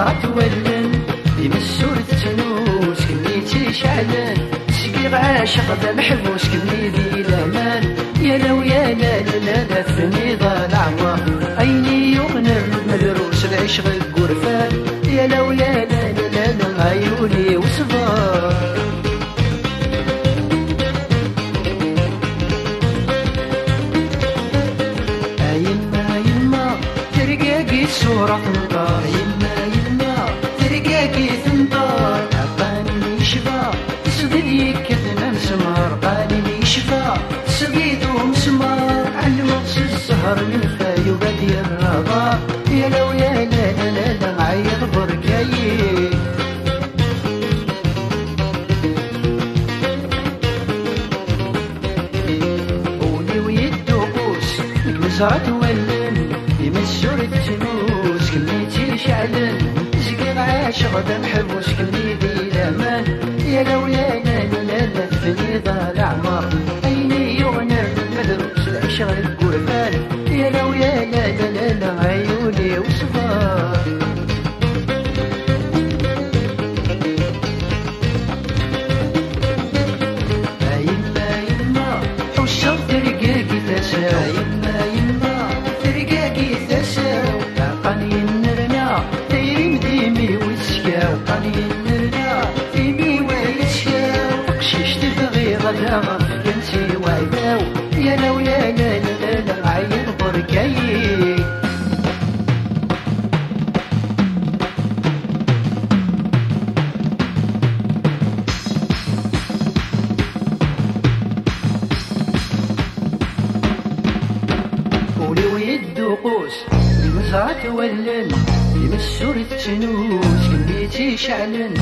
غات ولن يمسور تتنوش كني تيشعلن. سقيغ عاشق ذا محبوس كني ذي لمان يا لو يا لا لا ثني ضا العمر عيني يغنر مدروس العشق القرفان. يا لو يا لا لا عيوني وصبار صورة تلقى مزرعة ولن يمسور التنوس كميتي شعلن زقير عاشق ذا محبوس كميدي لامان بركايي قولي ويدو قوس المزرعة ولن يمسور التنوس كميتي شعلن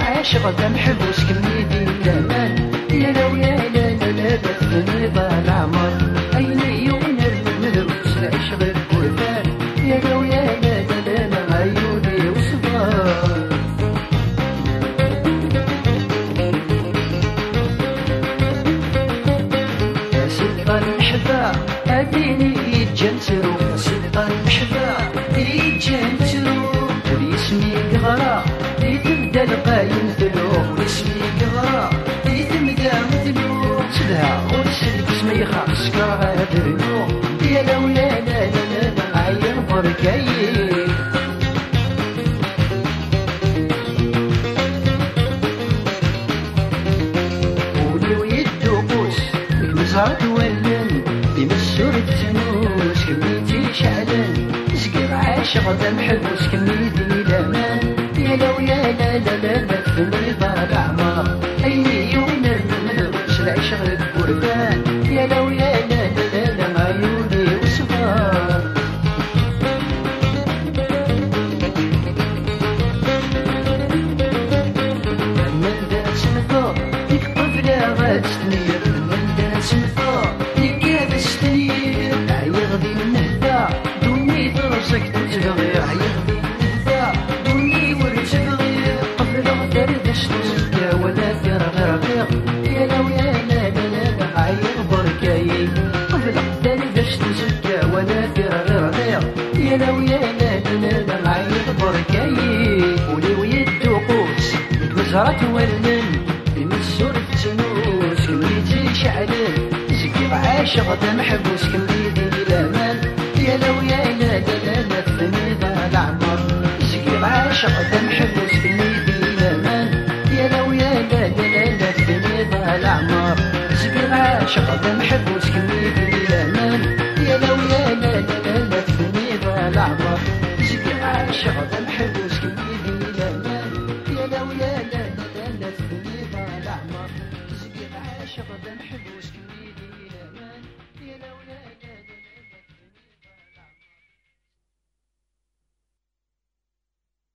عاشق ذا محبوس كميتي لامان يا لو يا لا لا لا بثني يتبدا القايم ثلو ويسمي قغرا يتبدا مثلو سلها وتسلك اسمي يخاف سكرها درنو يا لو لا لا لا عين لك مزرعة ولن يمسور التنوس كميتي شعلن سقير عاشق ذا محبوس كميتي لامان يا لو لا لا لا قرات ورنن يمسور تنوس كم يجي شعلن. زكي بعيش غدا محبوس كم يدي الامان يا لو يا لا لا لا تفني ذا العمر. زكي بعيش غدا محبوس كم يدي الامان يا لو يا لا لا لا تفني ذا العمر. زكي بعيش غدا محبوس كم يدي الامان يا لو يا لا لا لا تفني ذا العمر. زكي بعيش غدا محبوس كم